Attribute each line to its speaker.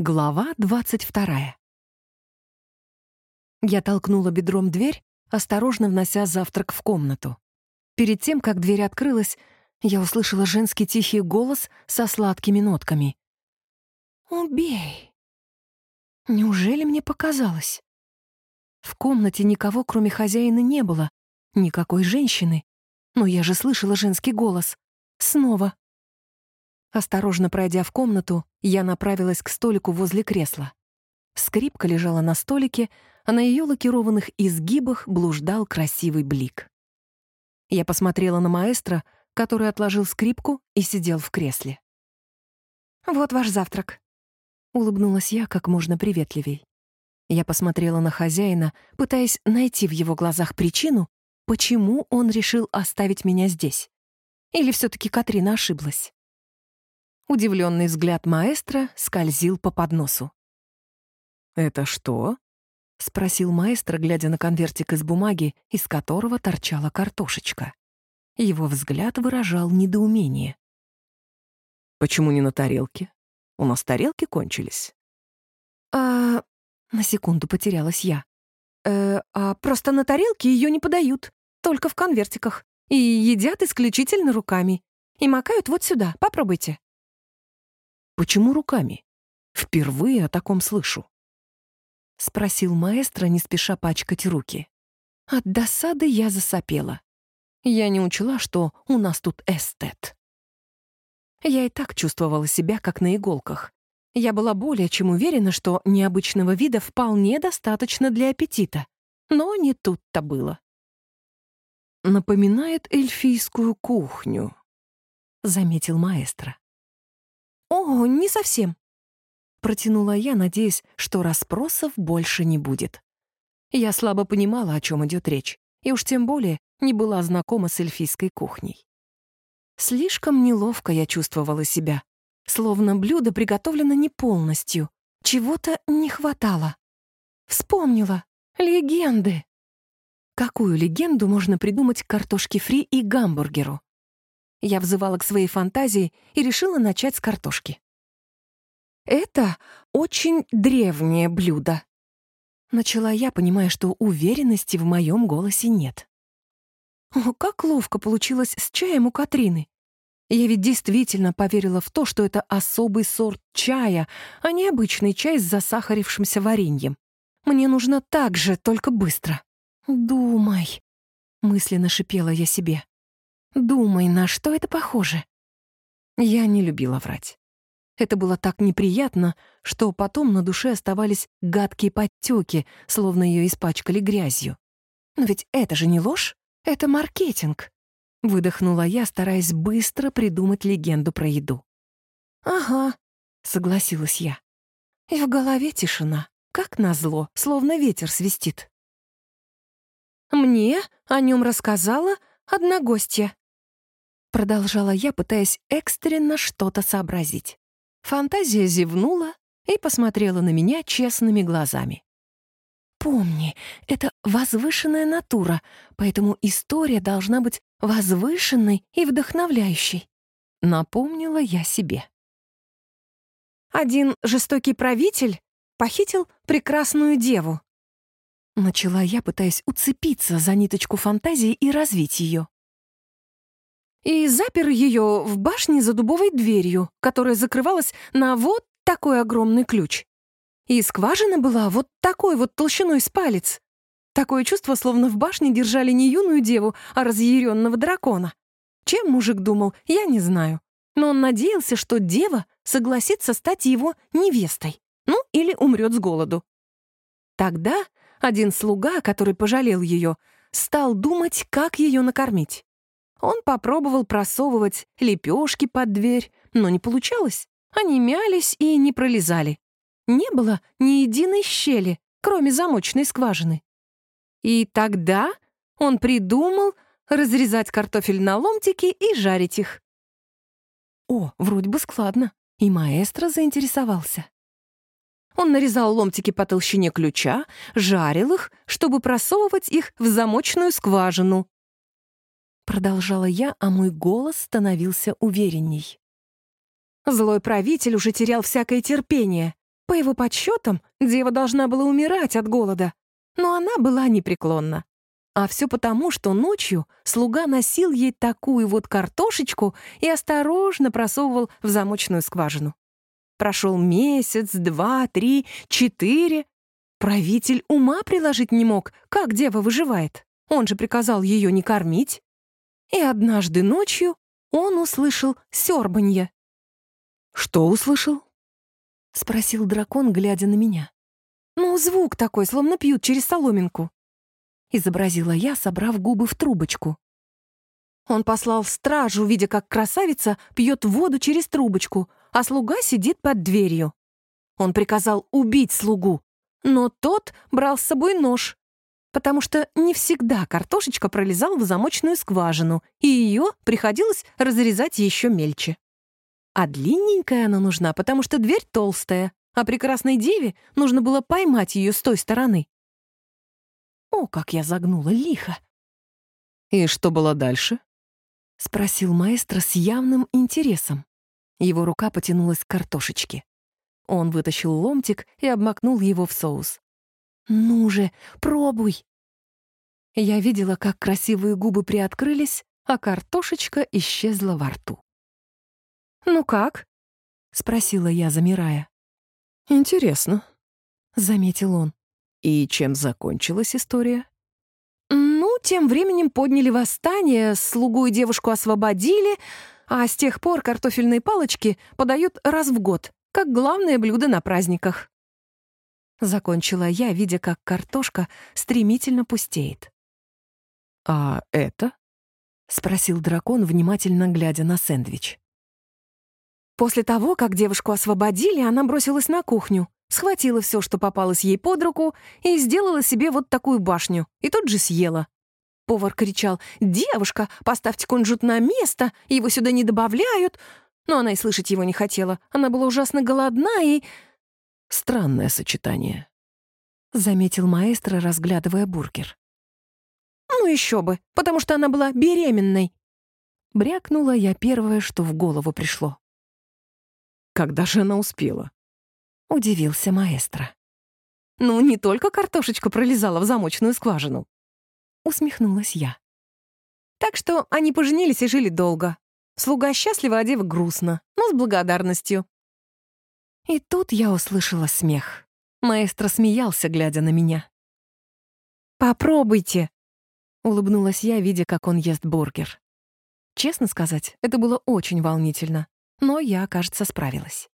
Speaker 1: Глава двадцать вторая. Я толкнула бедром дверь, осторожно внося завтрак в комнату. Перед тем, как дверь открылась, я услышала женский тихий голос со сладкими нотками. «Убей!» Неужели мне показалось? В комнате никого, кроме хозяина, не было, никакой женщины. Но я же слышала женский голос. Снова. Осторожно пройдя в комнату, я направилась к столику возле кресла. Скрипка лежала на столике, а на ее лакированных изгибах блуждал красивый блик. Я посмотрела на маэстро, который отложил скрипку и сидел в кресле. «Вот ваш завтрак», — улыбнулась я как можно приветливей. Я посмотрела на хозяина, пытаясь найти в его глазах причину, почему он решил оставить меня здесь. Или все таки Катрина ошиблась? Удивленный взгляд маэстро скользил по подносу. «Это что?» — спросил маэстро, глядя на конвертик из бумаги, из которого торчала картошечка. Его взгляд выражал недоумение. «Почему не на тарелке? У нас тарелки кончились». «А...» — на секунду потерялась я. «Э, а просто на тарелке ее не подают, только в конвертиках, и едят исключительно руками. И макают вот сюда, попробуйте». Почему руками? Впервые о таком слышу. Спросил маэстро, не спеша пачкать руки. От досады я засопела. Я не учла, что у нас тут эстет. Я и так чувствовала себя, как на иголках. Я была более чем уверена, что необычного вида вполне достаточно для аппетита. Но не тут-то было. «Напоминает эльфийскую кухню», — заметил маэстро. «О, не совсем», — протянула я, надеясь, что расспросов больше не будет. Я слабо понимала, о чем идет речь, и уж тем более не была знакома с эльфийской кухней. Слишком неловко я чувствовала себя, словно блюдо приготовлено не полностью, чего-то не хватало. Вспомнила. Легенды. Какую легенду можно придумать к картошке фри и гамбургеру? Я взывала к своей фантазии и решила начать с картошки. «Это очень древнее блюдо», — начала я, понимая, что уверенности в моем голосе нет. О, как ловко получилось с чаем у Катрины. Я ведь действительно поверила в то, что это особый сорт чая, а не обычный чай с засахарившимся вареньем. Мне нужно так же, только быстро. «Думай», — мысленно шипела я себе. Думай, на что это похоже. Я не любила врать. Это было так неприятно, что потом на душе оставались гадкие подтеки, словно ее испачкали грязью. Но ведь это же не ложь, это маркетинг. Выдохнула я, стараясь быстро придумать легенду про еду. «Ага», — согласилась я. И в голове тишина, как назло, словно ветер свистит. «Мне о нем рассказала одна гостья», Продолжала я, пытаясь экстренно что-то сообразить. Фантазия зевнула и посмотрела на меня честными глазами. «Помни, это возвышенная натура, поэтому история должна быть возвышенной и вдохновляющей», — напомнила я себе. «Один жестокий правитель похитил прекрасную деву», — начала я, пытаясь уцепиться за ниточку фантазии и развить ее и запер ее в башне за дубовой дверью, которая закрывалась на вот такой огромный ключ. И скважина была вот такой вот толщиной с палец. Такое чувство, словно в башне держали не юную деву, а разъяренного дракона. Чем мужик думал, я не знаю. Но он надеялся, что дева согласится стать его невестой. Ну, или умрет с голоду. Тогда один слуга, который пожалел ее, стал думать, как ее накормить. Он попробовал просовывать лепешки под дверь, но не получалось. Они мялись и не пролезали. Не было ни единой щели, кроме замочной скважины. И тогда он придумал разрезать картофель на ломтики и жарить их. О, вроде бы складно. И маэстро заинтересовался. Он нарезал ломтики по толщине ключа, жарил их, чтобы просовывать их в замочную скважину. Продолжала я, а мой голос становился уверенней. Злой правитель уже терял всякое терпение. По его подсчетам, дева должна была умирать от голода, но она была непреклонна. А все потому, что ночью слуга носил ей такую вот картошечку и осторожно просовывал в замочную скважину. Прошел месяц, два, три, четыре. Правитель ума приложить не мог, как дева выживает. Он же приказал ее не кормить. И однажды ночью он услышал сёрбанье. «Что услышал?» — спросил дракон, глядя на меня. «Ну, звук такой, словно пьют через соломинку», — изобразила я, собрав губы в трубочку. Он послал стражу, видя, как красавица пьет воду через трубочку, а слуга сидит под дверью. Он приказал убить слугу, но тот брал с собой нож, потому что не всегда картошечка пролезала в замочную скважину, и ее приходилось разрезать еще мельче. А длинненькая она нужна, потому что дверь толстая, а прекрасной деве нужно было поймать ее с той стороны. О, как я загнула лихо! «И что было дальше?» — спросил маэстро с явным интересом. Его рука потянулась к картошечке. Он вытащил ломтик и обмакнул его в соус. «Ну же, пробуй!» Я видела, как красивые губы приоткрылись, а картошечка исчезла во рту. «Ну как?» — спросила я, замирая. «Интересно», — заметил он. «И чем закончилась история?» «Ну, тем временем подняли восстание, слугу и девушку освободили, а с тех пор картофельные палочки подают раз в год, как главное блюдо на праздниках». Закончила я, видя, как картошка стремительно пустеет. «А это?» — спросил дракон, внимательно глядя на сэндвич. После того, как девушку освободили, она бросилась на кухню, схватила все, что попалось ей под руку, и сделала себе вот такую башню, и тут же съела. Повар кричал «Девушка, поставьте кунжут на место, его сюда не добавляют!» Но она и слышать его не хотела. Она была ужасно голодна и... «Странное сочетание», — заметил маэстро, разглядывая бургер. «Ну еще бы, потому что она была беременной!» Брякнула я первое, что в голову пришло. Когда же она успела? Удивился маэстро. Ну, не только картошечка пролезала в замочную скважину. Усмехнулась я. Так что они поженились и жили долго. Слуга счастлива, а дева грустно, но с благодарностью. И тут я услышала смех. Маэстро смеялся, глядя на меня. «Попробуйте!» — улыбнулась я, видя, как он ест бургер. Честно сказать, это было очень волнительно но я, кажется, справилась.